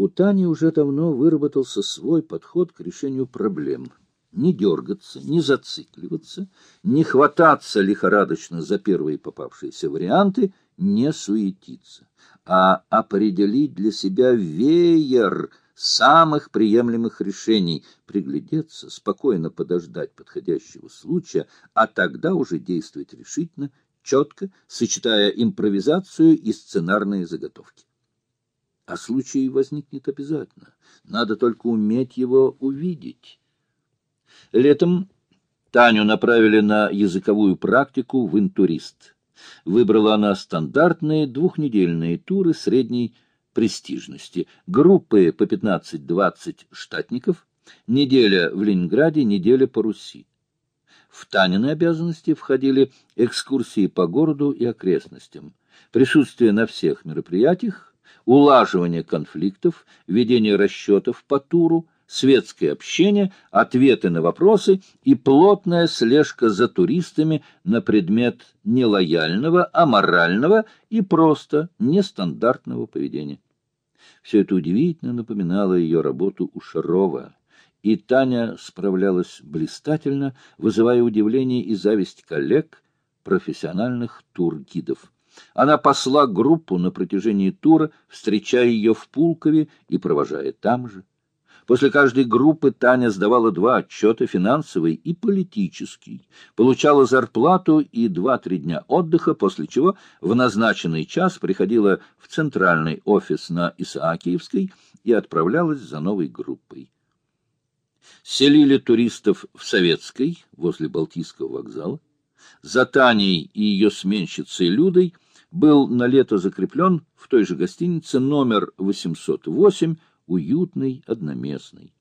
У Тани уже давно выработался свой подход к решению проблем. Не дергаться, не зацикливаться, не хвататься лихорадочно за первые попавшиеся варианты, не суетиться, а определить для себя веер самых приемлемых решений, приглядеться, спокойно подождать подходящего случая, а тогда уже действовать решительно, четко, сочетая импровизацию и сценарные заготовки. А случай возникнет обязательно. Надо только уметь его увидеть. Летом Таню направили на языковую практику в интурист. Выбрала она стандартные двухнедельные туры средней престижности, группы по 15-20 штатников, неделя в Ленинграде, неделя по Руси. В Танины обязанности входили экскурсии по городу и окрестностям, присутствие на всех мероприятиях, улаживание конфликтов, ведение расчетов по туру, светское общение, ответы на вопросы и плотная слежка за туристами на предмет нелояльного, аморального и просто нестандартного поведения. Все это удивительно напоминало ее работу у Шарова, и Таня справлялась блистательно, вызывая удивление и зависть коллег, профессиональных тургидов. Она посла группу на протяжении тура, встречая ее в Пулкове и провожая там же. После каждой группы Таня сдавала два отчета, финансовый и политический, получала зарплату и два-три дня отдыха, после чего в назначенный час приходила в центральный офис на Исаакиевской и отправлялась за новой группой. Селили туристов в Советской, возле Балтийского вокзала. За Таней и ее сменщицей Людой был на лето закреплен в той же гостинице номер 808, уютный, одноместный.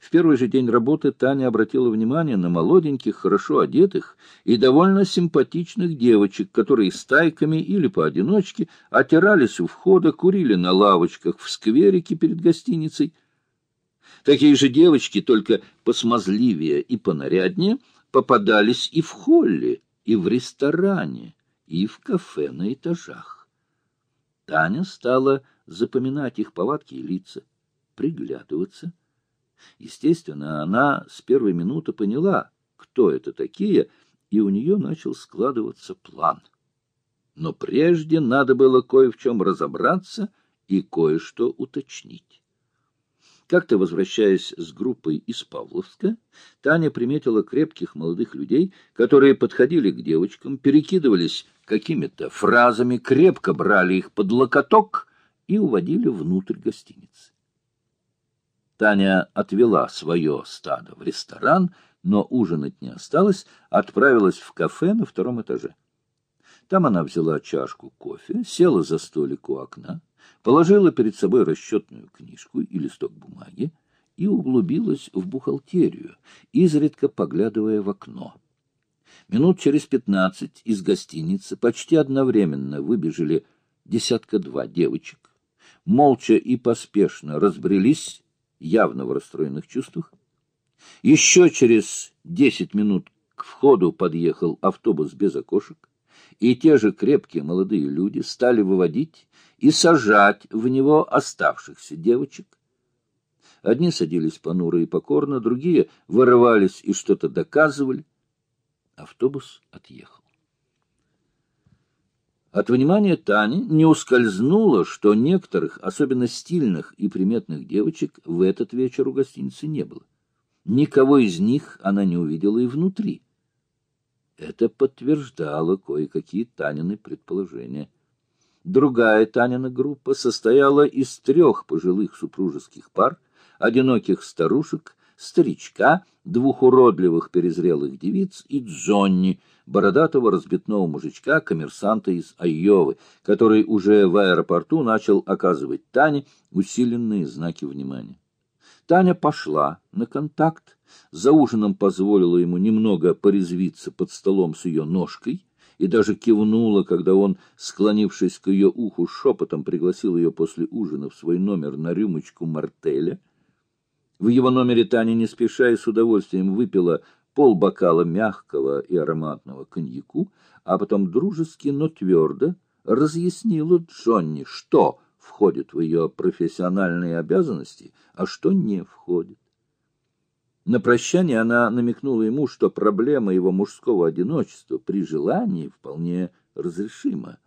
В первый же день работы Таня обратила внимание на молоденьких, хорошо одетых и довольно симпатичных девочек, которые стайками или поодиночке отирались у входа, курили на лавочках в скверике перед гостиницей. Такие же девочки, только посмазливее и понаряднее, попадались и в холле, и в ресторане, и в кафе на этажах. Таня стала запоминать их повадки и лица, приглядываться. Естественно, она с первой минуты поняла, кто это такие, и у нее начал складываться план. Но прежде надо было кое в чем разобраться и кое-что уточнить. Как-то, возвращаясь с группой из Павловска, Таня приметила крепких молодых людей, которые подходили к девочкам, перекидывались какими-то фразами, крепко брали их под локоток и уводили внутрь гостиницы. Таня отвела свое стадо в ресторан, но ужинать не осталось, отправилась в кафе на втором этаже. Там она взяла чашку кофе, села за столик у окна, положила перед собой расчетную книжку и листок бумаги и углубилась в бухгалтерию, изредка поглядывая в окно. Минут через пятнадцать из гостиницы почти одновременно выбежали десятка-два девочек, молча и поспешно разбрелись, явно в расстроенных чувствах. Еще через десять минут к входу подъехал автобус без окошек и те же крепкие молодые люди стали выводить и сажать в него оставшихся девочек. Одни садились понуро и покорно, другие вырывались и что-то доказывали. Автобус отъехал. От внимания Тани не ускользнуло, что некоторых, особенно стильных и приметных девочек, в этот вечер у гостиницы не было. Никого из них она не увидела и внутри. Это подтверждало кое-какие Танины предположения. Другая Танина группа состояла из трех пожилых супружеских пар, одиноких старушек, старичка, двух уродливых перезрелых девиц и Джонни, бородатого разбитного мужичка, коммерсанта из Айовы, который уже в аэропорту начал оказывать Тане усиленные знаки внимания. Таня пошла на контакт, за ужином позволила ему немного порезвиться под столом с ее ножкой и даже кивнула, когда он, склонившись к ее уху, шепотом пригласил ее после ужина в свой номер на рюмочку мартеля. В его номере Таня не спеша и с удовольствием выпила полбокала мягкого и ароматного коньяку, а потом дружески, но твердо разъяснила Джонни, что входит в ее профессиональные обязанности, а что не входит. На прощание она намекнула ему, что проблема его мужского одиночества при желании вполне разрешима.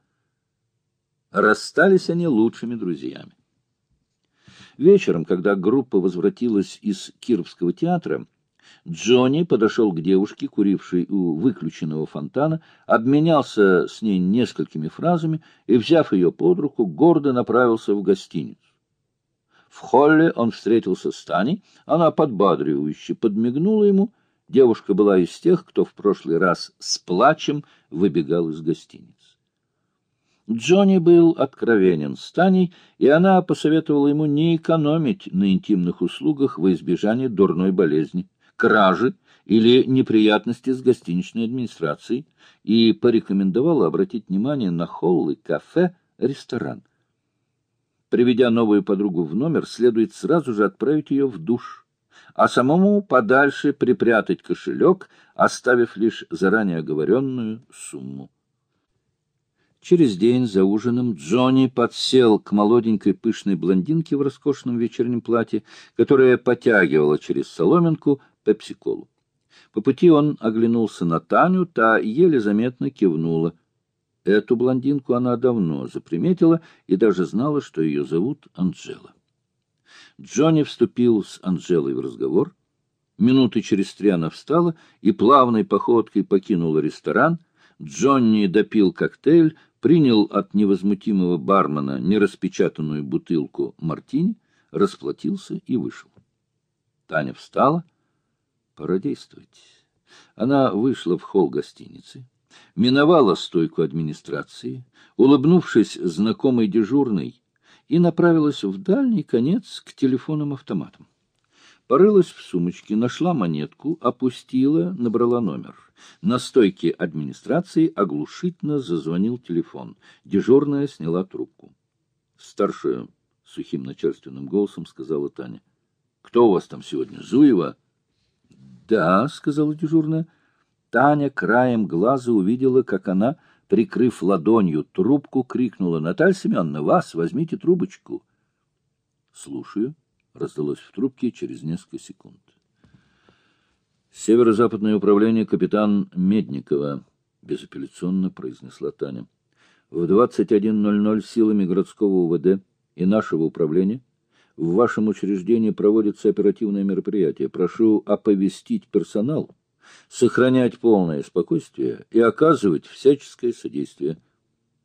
Расстались они лучшими друзьями. Вечером, когда группа возвратилась из Кировского театра, Джонни подошел к девушке, курившей у выключенного фонтана, обменялся с ней несколькими фразами и, взяв ее под руку, гордо направился в гостиницу. В холле он встретился с Таней, она подбадривающе подмигнула ему. Девушка была из тех, кто в прошлый раз с плачем выбегал из гостиницы. Джонни был откровенен с Таней, и она посоветовала ему не экономить на интимных услугах во избежание дурной болезни кражи или неприятности с гостиничной администрацией и порекомендовала обратить внимание на холлы, кафе, ресторан. Приведя новую подругу в номер, следует сразу же отправить ее в душ, а самому подальше припрятать кошелек, оставив лишь заранее оговоренную сумму. Через день за ужином Джонни подсел к молоденькой пышной блондинке в роскошном вечернем платье, которая потягивала через соломинку пепси-колу. По пути он оглянулся на Таню, та еле заметно кивнула. Эту блондинку она давно заприметила и даже знала, что ее зовут Анжела. Джонни вступил с Анжелой в разговор. Минуты через три она встала и плавной походкой покинула ресторан. Джонни допил коктейль, принял от невозмутимого бармена нераспечатанную бутылку мартини, расплатился и вышел. Таня встала, Пора действовать. Она вышла в холл гостиницы, миновала стойку администрации, улыбнувшись знакомой дежурной, и направилась в дальний конец к телефонам-автоматам. Порылась в сумочке, нашла монетку, опустила, набрала номер. На стойке администрации оглушительно зазвонил телефон. Дежурная сняла трубку. Старшая сухим начальственным голосом сказала Таня. — Кто у вас там сегодня? Зуева? — да, — сказала дежурная. Таня краем глаза увидела, как она, прикрыв ладонью трубку, крикнула. — Наталья Семеновна, вас, возьмите трубочку. — Слушаю, — раздалось в трубке через несколько секунд. Северо-западное управление капитан Медникова, — безапелляционно произнесла Таня. В 21.00 силами городского УВД и нашего управления в вашем учреждении проводится оперативное мероприятие. Прошу оповестить персонал, сохранять полное спокойствие и оказывать всяческое содействие.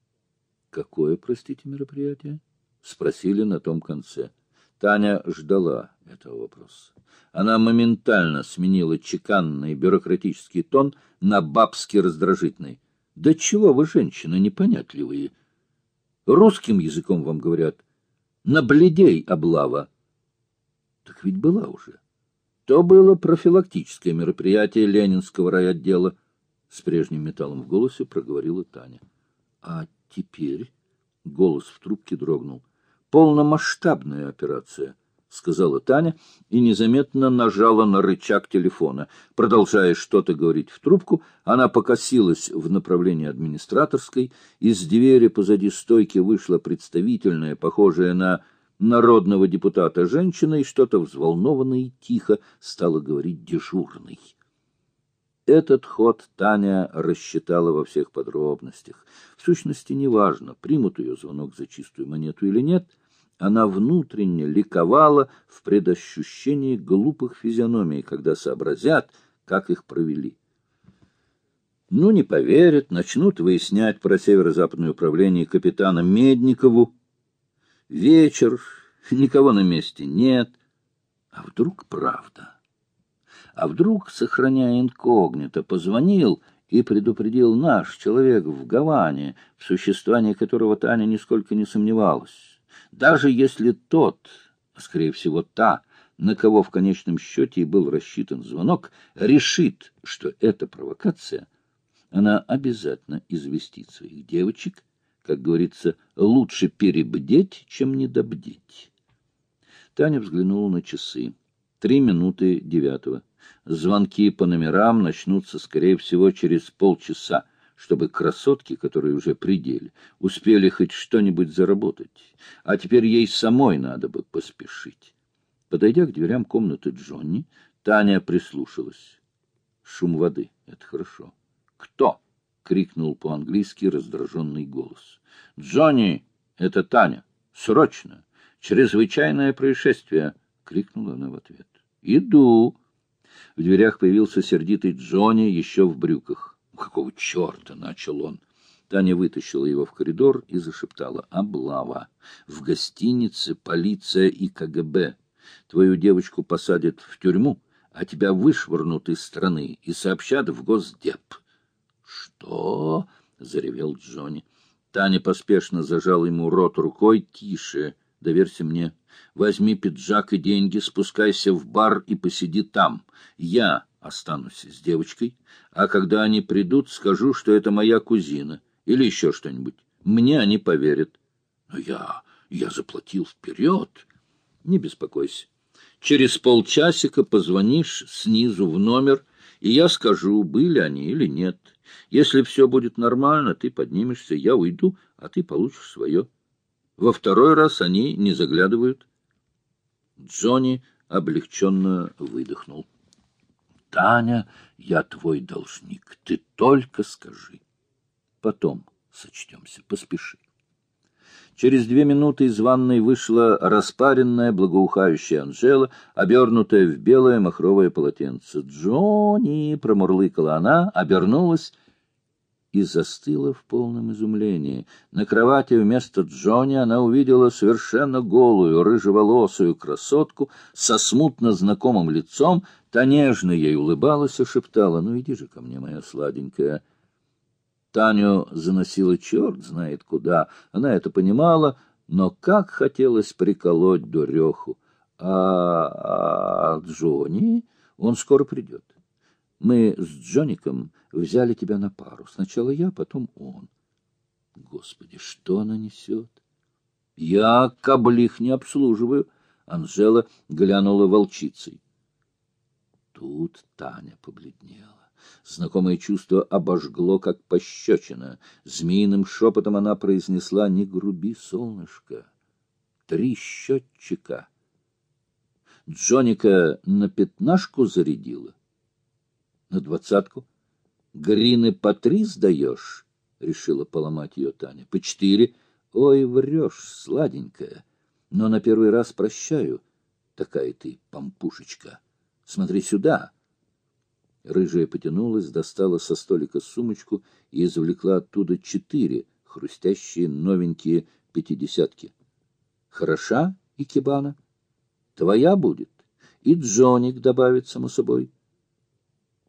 — Какое, простите, мероприятие? — спросили на том конце. Таня ждала этого вопроса. Она моментально сменила чеканный бюрократический тон на бабский раздражительный. — Да чего вы, женщины, непонятливые? Русским языком вам говорят, Набледей облава. Так ведь была уже. То было профилактическое мероприятие Ленинского райотдела. С прежним металлом в голосе проговорила Таня. А теперь голос в трубке дрогнул. Полномасштабная операция —— сказала Таня и незаметно нажала на рычаг телефона. Продолжая что-то говорить в трубку, она покосилась в направлении администраторской. Из двери позади стойки вышла представительная, похожая на народного депутата женщина, и что-то взволнованно и тихо стала говорить дежурный. Этот ход Таня рассчитала во всех подробностях. В сущности, неважно, примут ее звонок за чистую монету или нет — она внутренне ликовала в предощущении глупых физиономий, когда сообразят, как их провели. Ну, не поверят, начнут выяснять про северо-западное управление капитана Медникову. Вечер, никого на месте нет. А вдруг правда? А вдруг, сохраняя инкогнито, позвонил и предупредил наш человек в Гаване, в существовании которого Таня нисколько не сомневалась. Даже если тот, скорее всего та, на кого в конечном счете и был рассчитан звонок, решит, что это провокация, она обязательно известит своих девочек, как говорится, лучше перебдеть, чем недобдеть. Таня взглянула на часы. Три минуты девятого. Звонки по номерам начнутся, скорее всего, через полчаса. чтобы красотки, которые уже пределе, успели хоть что-нибудь заработать. А теперь ей самой надо бы поспешить. Подойдя к дверям комнаты Джонни, Таня прислушалась. Шум воды — это хорошо. «Кто?» — крикнул по-английски раздраженный голос. «Джонни, это Таня! Срочно! Чрезвычайное происшествие!» — крикнула она в ответ. «Иду!» В дверях появился сердитый Джонни, еще в брюках. «Какого черта?» — начал он. Таня вытащила его в коридор и зашептала. «Облава! В гостинице полиция и КГБ. Твою девочку посадят в тюрьму, а тебя вышвырнут из страны и сообщат в Госдеп». «Что?» — заревел Джонни. Таня поспешно зажала ему рот рукой. «Тише, доверься мне. Возьми пиджак и деньги, спускайся в бар и посиди там. Я останусь с девочкой, а когда они придут, скажу, что это моя кузина или еще что-нибудь. Мне они поверят. Но я... я заплатил вперед. Не беспокойся. Через полчасика позвонишь снизу в номер, и я скажу, были они или нет. Если все будет нормально, ты поднимешься, я уйду, а ты получишь свое. Во второй раз они не заглядывают. Джонни облегченно выдохнул. — Таня, я твой должник, ты только скажи. Потом сочтемся, поспеши. Через две минуты из ванной вышла распаренная, благоухающая Анжела, обернутая в белое махровое полотенце. «Джонни!» — промурлыкала она, обернулась и застыла в полном изумлении. На кровати вместо Джонни она увидела совершенно голую, рыжеволосую красотку со смутно знакомым лицом, та нежно ей улыбалась и шептала, «Ну иди же ко мне, моя сладенькая». Таню заносила черт знает куда, она это понимала, но как хотелось приколоть дуреху. А, а Джонни, он скоро придет. Мы с Джоником взяли тебя на пару. Сначала я, потом он. Господи, что она несет? Я каблих не обслуживаю. Анжела глянула волчицей. Тут Таня побледнела. Знакомое чувство обожгло, как пощечина. Змеиным шепотом она произнесла «Не груби, солнышко». Три счетчика. Джоника на пятнашку зарядила. На двадцатку. Грины по три сдаешь? Решила поломать ее Таня. По четыре. Ой, врешь, сладенькая. Но на первый раз прощаю. Такая ты, помпушечка. Смотри сюда. Рыжая потянулась, достала со столика сумочку и извлекла оттуда четыре хрустящие новенькие пятидесятки. Хороша, Икебана? Твоя будет. И Джоник добавит, само собой.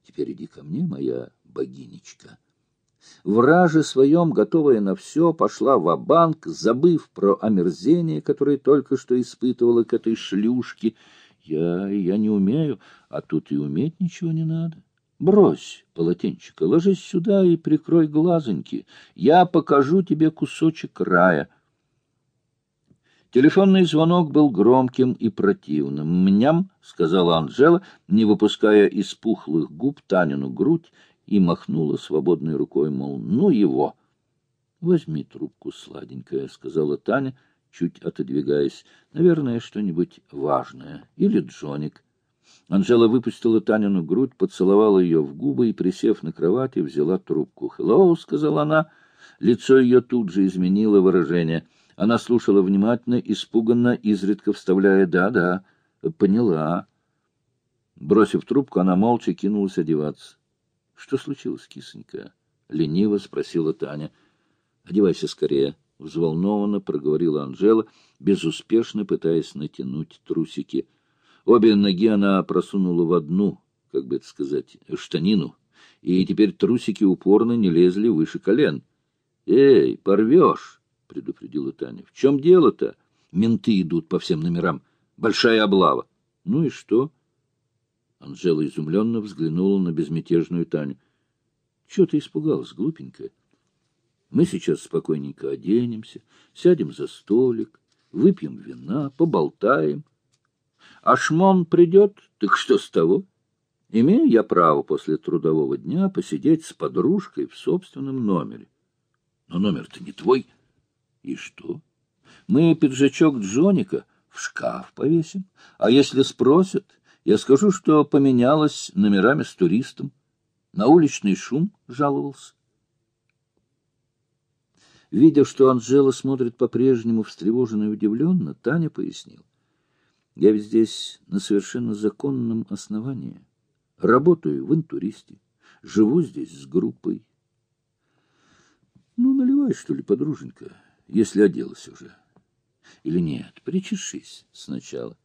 Теперь иди ко мне, моя богинечка. Враже своем, готовая на все, пошла в банк забыв про омерзение, которое только что испытывала к этой шлюшке. Я, я не умею, а тут и уметь ничего не надо. Брось полотенчика, ложись сюда и прикрой глазоньки. Я покажу тебе кусочек рая. Телефонный звонок был громким и противным. «Мням», — сказала Анжела, не выпуская из пухлых губ Танину грудь, и махнула свободной рукой, мол, ну его. «Возьми трубку, сладенькая», — сказала Таня, чуть отодвигаясь. «Наверное, что-нибудь важное. Или Джоник». Анжела выпустила Танину грудь, поцеловала ее в губы и, присев на кровати, взяла трубку. «Хеллоу», — сказала она. Лицо ее тут же изменило выражение. Она слушала внимательно, испуганно, изредка вставляя «да-да, поняла». Бросив трубку, она молча кинулась одеваться. — Что случилось, кисонька? — лениво спросила Таня. — Одевайся скорее, — взволнованно проговорила Анжела, безуспешно пытаясь натянуть трусики. Обе ноги она просунула в одну, как бы это сказать, штанину, и теперь трусики упорно не лезли выше колен. — Эй, порвешь! — предупредила Таня. — В чем дело-то? Менты идут по всем номерам. Большая облава. — Ну и что? Анжела изумленно взглянула на безмятежную Таню. — Чего ты испугалась, глупенькая? Мы сейчас спокойненько оденемся, сядем за столик, выпьем вина, поболтаем — а шмон придет, так что с того? Имею я право после трудового дня посидеть с подружкой в собственном номере. Но номер-то не твой. И что? Мы пиджачок Джоника в шкаф повесим. А если спросят, я скажу, что поменялась номерами с туристом. На уличный шум жаловался. Видя, что Анжела смотрит по-прежнему встревоженно и удивленно, Таня пояснил. Я ведь здесь на совершенно законном основании. Работаю в интуристе, живу здесь с группой. Ну, наливай, что ли, подруженька, если оделась уже. Или нет, причешись сначала.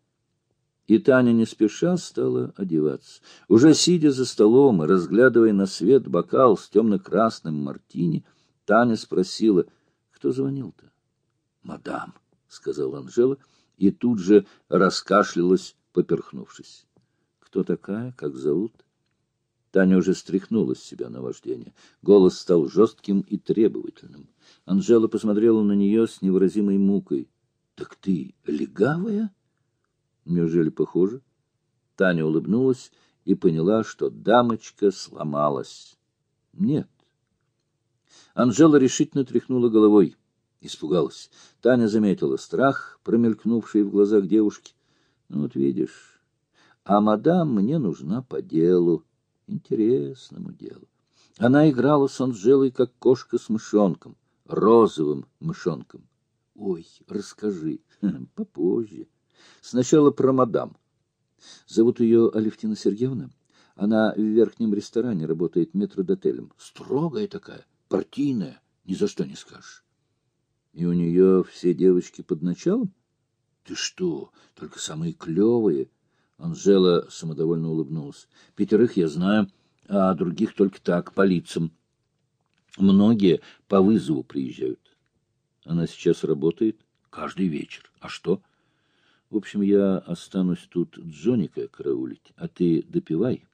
И Таня не спеша стала одеваться. Уже сидя за столом и разглядывая на свет бокал с темно-красным мартини, Таня спросила, кто звонил-то? — Мадам, — сказала Анжела, и тут же раскашлялась, поперхнувшись. — Кто такая? Как зовут? Таня уже стряхнула с себя наваждение. Голос стал жестким и требовательным. Анжела посмотрела на нее с невыразимой мукой. — Так ты легавая? — Неужели похоже? Таня улыбнулась и поняла, что дамочка сломалась. — Нет. Анжела решительно тряхнула головой. Испугалась. Таня заметила страх, промелькнувший в глазах девушки. Ну, вот видишь, а мадам мне нужна по делу, интересному делу. Она играла с Анжелой, как кошка с мышонком, розовым мышонком. Ой, расскажи, попозже. Сначала про мадам. Зовут ее Алевтина Сергеевна. Она в верхнем ресторане работает метродотелем. Строгая такая, партийная, ни за что не скажешь. И у нее все девочки под началом? Ты что, только самые клевые. Анжела самодовольно улыбнулась. Пятерых я знаю, а других только так, по лицам. Многие по вызову приезжают. Она сейчас работает каждый вечер. А что? В общем, я останусь тут Джоника караулить, а ты допивай.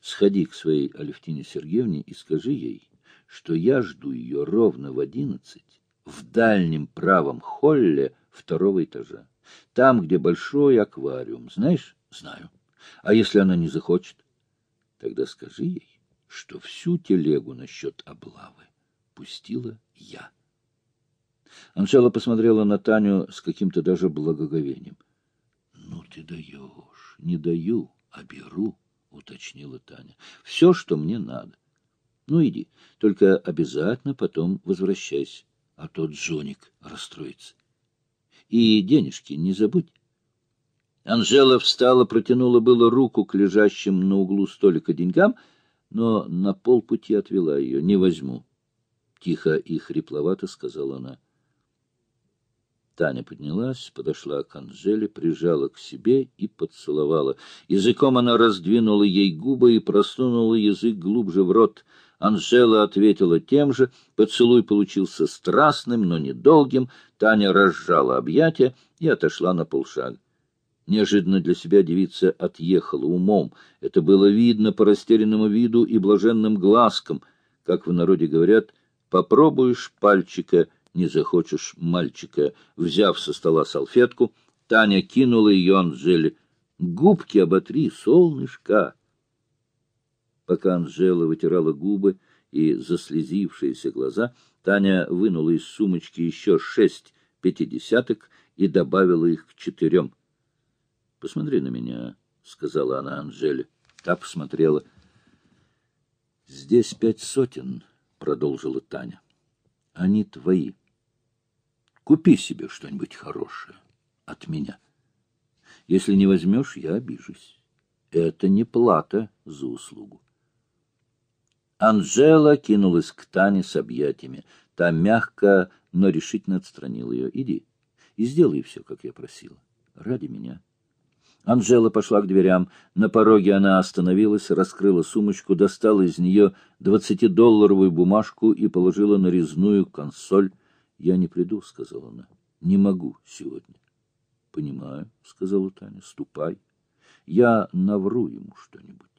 Сходи к своей Алевтине Сергеевне и скажи ей, что я жду ее ровно в одиннадцать в дальнем правом холле второго этажа. Там, где большой аквариум. Знаешь? Знаю. А если она не захочет? Тогда скажи ей, что всю телегу насчет облавы пустила я. Анжела посмотрела на Таню с каким-то даже благоговением. — Ну ты даешь. Не даю, а беру, — уточнила Таня. — Все, что мне надо. Ну, иди, только обязательно потом возвращайся а тот Джоник расстроится. И денежки не забудь. Анжела встала, протянула было руку к лежащим на углу столика деньгам, но на полпути отвела ее. «Не возьму», — тихо и хрипловато сказала она. Таня поднялась, подошла к Анжеле, прижала к себе и поцеловала. Языком она раздвинула ей губы и просунула язык глубже в рот. Анжела ответила тем же. Поцелуй получился страстным, но недолгим. Таня разжала объятия и отошла на полшага. Неожиданно для себя девица отъехала умом. Это было видно по растерянному виду и блаженным глазкам. Как в народе говорят, попробуешь пальчика — не захочешь мальчика. Взяв со стола салфетку, Таня кинула ее Анжеле. «Губки оботри, солнышко!» Пока Анжела вытирала губы и заслезившиеся глаза, Таня вынула из сумочки еще шесть пятидесяток и добавила их к четырем. — Посмотри на меня, — сказала она Анжеле. Та посмотрела. — Здесь пять сотен, — продолжила Таня. — Они твои. Купи себе что-нибудь хорошее от меня. Если не возьмешь, я обижусь. Это не плата за услугу. Анжела кинулась к Тане с объятиями. Та мягко, но решительно отстранила ее. «Иди и сделай все, как я просила. Ради меня». Анжела пошла к дверям. На пороге она остановилась, раскрыла сумочку, достала из нее двадцатидолларовую бумажку и положила на резную консоль — Я не приду, — сказала она. — Не могу сегодня. — Понимаю, — сказала Таня. — Ступай. Я навру ему что-нибудь.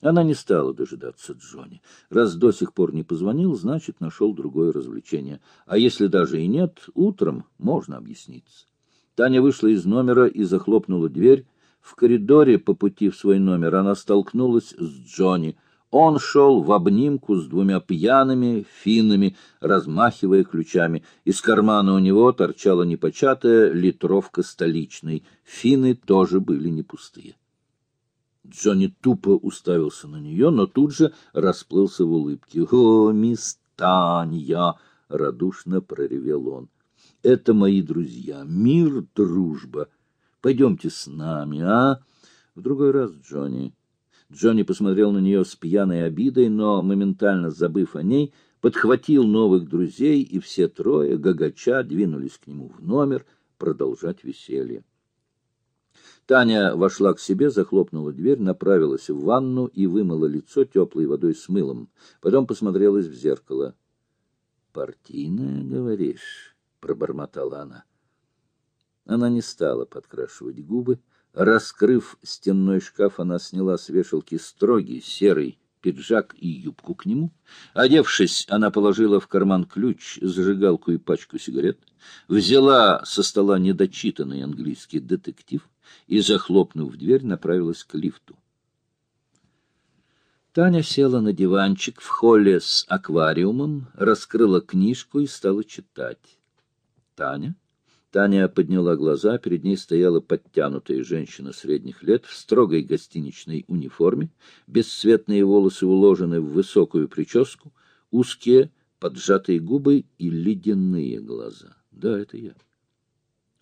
Она не стала дожидаться Джонни. Раз до сих пор не позвонил, значит, нашел другое развлечение. А если даже и нет, утром можно объясниться. Таня вышла из номера и захлопнула дверь. В коридоре по пути в свой номер она столкнулась с Джонни. Он шел в обнимку с двумя пьяными финнами, размахивая ключами. Из кармана у него торчала непочатая литровка столичной. Фины тоже были не пустые. Джонни тупо уставился на нее, но тут же расплылся в улыбке. — О, мисс Таня! — радушно проревел он. — Это мои друзья. Мир, дружба. Пойдемте с нами, а? В другой раз, Джонни. Джонни посмотрел на нее с пьяной обидой, но, моментально забыв о ней, подхватил новых друзей, и все трое, гагача, двинулись к нему в номер продолжать веселье. Таня вошла к себе, захлопнула дверь, направилась в ванну и вымыла лицо теплой водой с мылом. Потом посмотрелась в зеркало. «Партийная, говоришь?» — пробормотала она. Она не стала подкрашивать губы. Раскрыв стенной шкаф, она сняла с вешалки строгий серый пиджак и юбку к нему. Одевшись, она положила в карман ключ, зажигалку и пачку сигарет, взяла со стола недочитанный английский детектив и, захлопнув дверь, направилась к лифту. Таня села на диванчик в холле с аквариумом, раскрыла книжку и стала читать. Таня Таня подняла глаза, перед ней стояла подтянутая женщина средних лет в строгой гостиничной униформе, бесцветные волосы уложены в высокую прическу, узкие поджатые губы и ледяные глаза. Да, это я.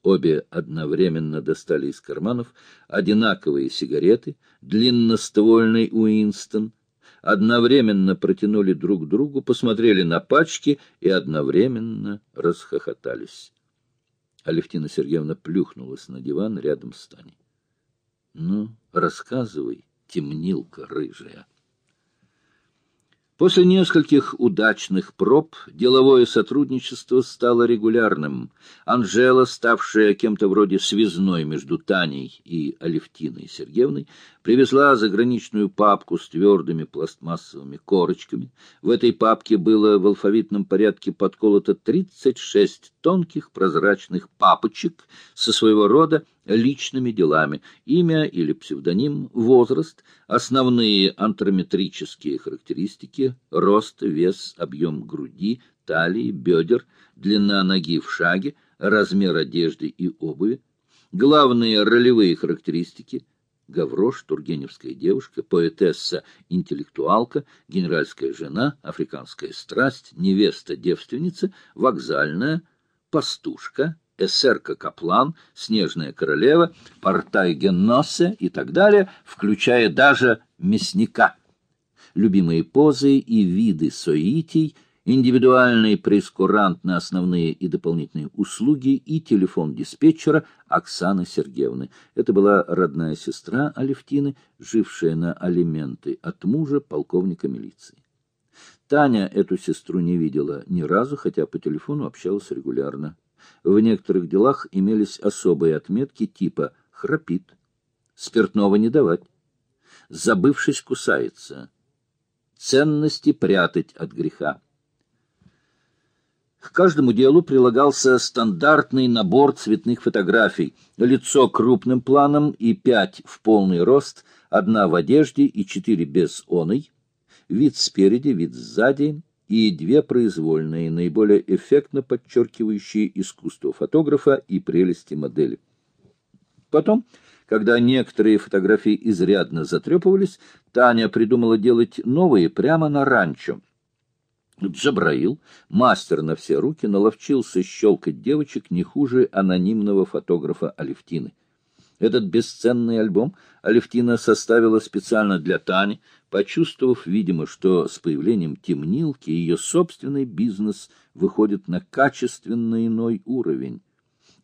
Обе одновременно достали из карманов одинаковые сигареты, длинноствольный Уинстон, одновременно протянули друг другу, посмотрели на пачки и одновременно расхохотались. Алевтина Сергеевна плюхнулась на диван рядом с Таней. — Ну, рассказывай, темнилка рыжая. После нескольких удачных проб деловое сотрудничество стало регулярным. Анжела, ставшая кем-то вроде связной между Таней и Алевтиной Сергеевной, привезла заграничную папку с твердыми пластмассовыми корочками. В этой папке было в алфавитном порядке подколото 36 тонких прозрачных папочек со своего рода личными делами, имя или псевдоним, возраст, основные антрометрические характеристики, рост, вес, объем груди, талии, бедер, длина ноги в шаге, размер одежды и обуви, главные ролевые характеристики, Гаврош, Тургеневская девушка, поэтесса, интеллектуалка, генеральская жена, африканская страсть, невеста-девственница, вокзальная, пастушка, эсерка Каплан, Снежная королева, Портай Генносе и так далее, включая даже мясника. Любимые позы и виды соитий, индивидуальный прескурант на основные и дополнительные услуги и телефон диспетчера Оксаны Сергеевны. Это была родная сестра Алевтины, жившая на алименты от мужа полковника милиции. Таня эту сестру не видела ни разу, хотя по телефону общалась регулярно. В некоторых делах имелись особые отметки типа «храпит», «спиртного не давать», «забывшись кусается», «ценности прятать от греха». К каждому делу прилагался стандартный набор цветных фотографий, лицо крупным планом и пять в полный рост, одна в одежде и четыре без оной, вид спереди, вид сзади, и две произвольные, наиболее эффектно подчеркивающие искусство фотографа и прелести модели. Потом, когда некоторые фотографии изрядно затрепывались, Таня придумала делать новые прямо на ранчо. Джабраил, мастер на все руки, наловчился щелкать девочек не хуже анонимного фотографа Алевтины. Этот бесценный альбом Алевтина составила специально для Тани, почувствовав, видимо, что с появлением темнилки ее собственный бизнес выходит на качественно иной уровень.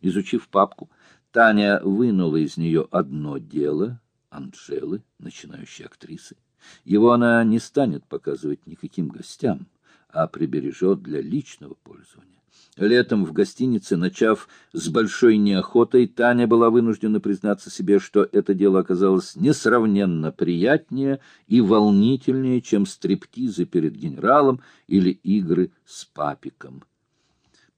Изучив папку, Таня вынула из нее одно дело Анжелы, начинающей актрисы. Его она не станет показывать никаким гостям, а прибережет для личного пользования. Летом в гостинице, начав с большой неохотой, Таня была вынуждена признаться себе, что это дело оказалось несравненно приятнее и волнительнее, чем стриптизы перед генералом или игры с папиком.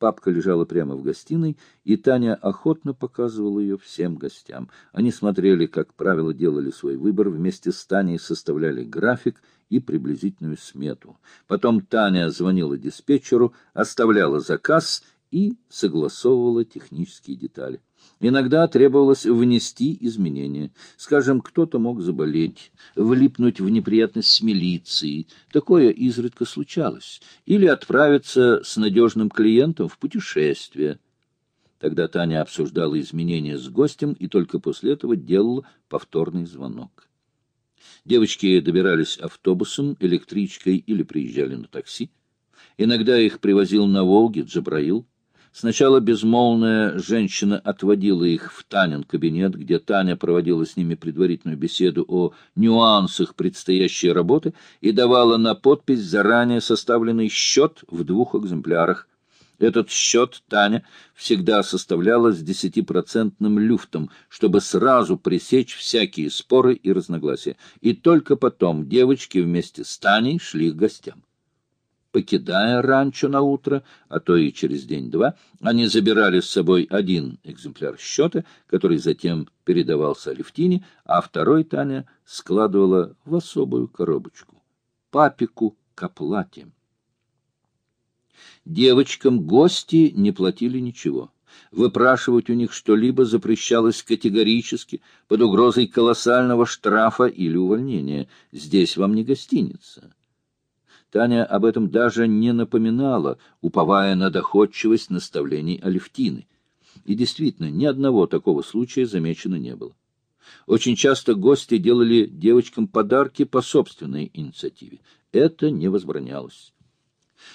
Папка лежала прямо в гостиной, и Таня охотно показывала ее всем гостям. Они смотрели, как правило, делали свой выбор, вместе с Таней составляли график и приблизительную смету. Потом Таня звонила диспетчеру, оставляла заказ и согласовывала технические детали. Иногда требовалось внести изменения. Скажем, кто-то мог заболеть, влипнуть в неприятность с милицией. Такое изредка случалось. Или отправиться с надежным клиентом в путешествие. Тогда Таня обсуждала изменения с гостем и только после этого делала повторный звонок. Девочки добирались автобусом, электричкой или приезжали на такси. Иногда их привозил на Волге Джабраил. Сначала безмолвная женщина отводила их в Танин кабинет, где Таня проводила с ними предварительную беседу о нюансах предстоящей работы и давала на подпись заранее составленный счет в двух экземплярах. Этот счет Таня всегда составляла с десятипроцентным люфтом, чтобы сразу пресечь всякие споры и разногласия. И только потом девочки вместе с Таней шли к гостям. Покидая ранчо на утро, а то и через день-два, они забирали с собой один экземпляр счета, который затем передавался Алевтине, а второй Таня складывала в особую коробочку — папику к оплате. Девочкам гости не платили ничего. Выпрашивать у них что-либо запрещалось категорически, под угрозой колоссального штрафа или увольнения. Здесь вам не гостиница. Таня об этом даже не напоминала, уповая на доходчивость наставлений Алевтины. И действительно, ни одного такого случая замечено не было. Очень часто гости делали девочкам подарки по собственной инициативе. Это не возбранялось.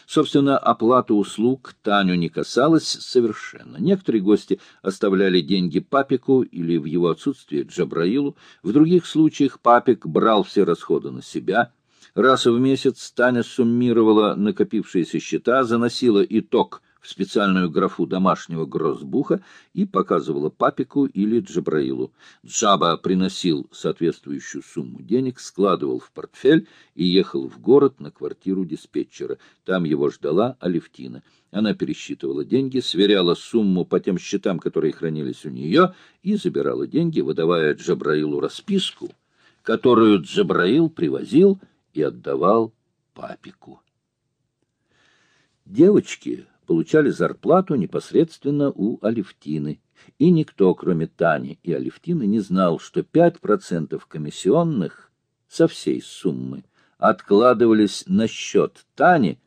Собственно, оплата услуг Таню не касалась совершенно. Некоторые гости оставляли деньги папику или в его отсутствие Джабраилу. В других случаях папик брал все расходы на себя – Раз в месяц Таня суммировала накопившиеся счета, заносила итог в специальную графу домашнего грозбуха и показывала папику или Джабраилу. Джаба приносил соответствующую сумму денег, складывал в портфель и ехал в город на квартиру диспетчера. Там его ждала Алевтина. Она пересчитывала деньги, сверяла сумму по тем счетам, которые хранились у нее, и забирала деньги, выдавая Джабраилу расписку, которую Джабраил привозил и отдавал папику. Девочки получали зарплату непосредственно у Алевтины, и никто, кроме Тани и Алевтины, не знал, что пять процентов комиссионных со всей суммы откладывались на счет Тани,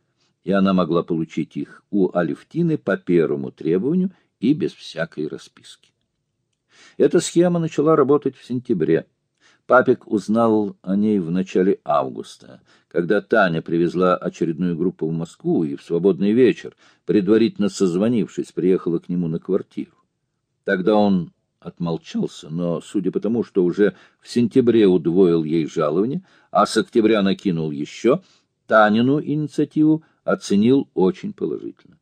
и она могла получить их у Алевтины по первому требованию и без всякой расписки. Эта схема начала работать в сентябре. Папик узнал о ней в начале августа, когда Таня привезла очередную группу в Москву и в свободный вечер, предварительно созвонившись, приехала к нему на квартиру. Тогда он отмолчался, но, судя по тому, что уже в сентябре удвоил ей жалование, а с октября накинул еще, Танину инициативу оценил очень положительно.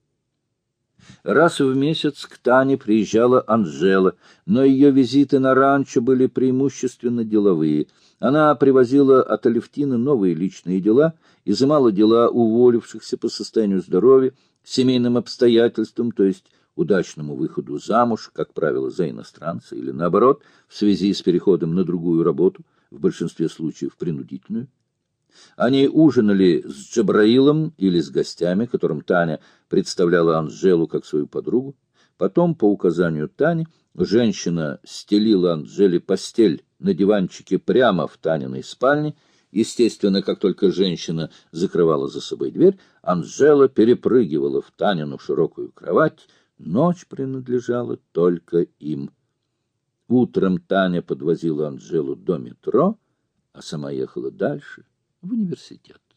Раз в месяц к Тане приезжала Анжела, но ее визиты на ранчо были преимущественно деловые. Она привозила от Алевтины новые личные дела, изымала дела уволившихся по состоянию здоровья, семейным обстоятельствам, то есть удачному выходу замуж, как правило, за иностранца, или наоборот, в связи с переходом на другую работу, в большинстве случаев принудительную. Они ужинали с Джабраилом или с гостями, которым Таня представляла Анжелу как свою подругу. Потом, по указанию Тани, женщина стелила Анжеле постель на диванчике прямо в Таниной спальне. Естественно, как только женщина закрывала за собой дверь, Анжела перепрыгивала в Танину широкую кровать. Ночь принадлежала только им. Утром Таня подвозила Анжелу до метро, а сама ехала дальше — в университет.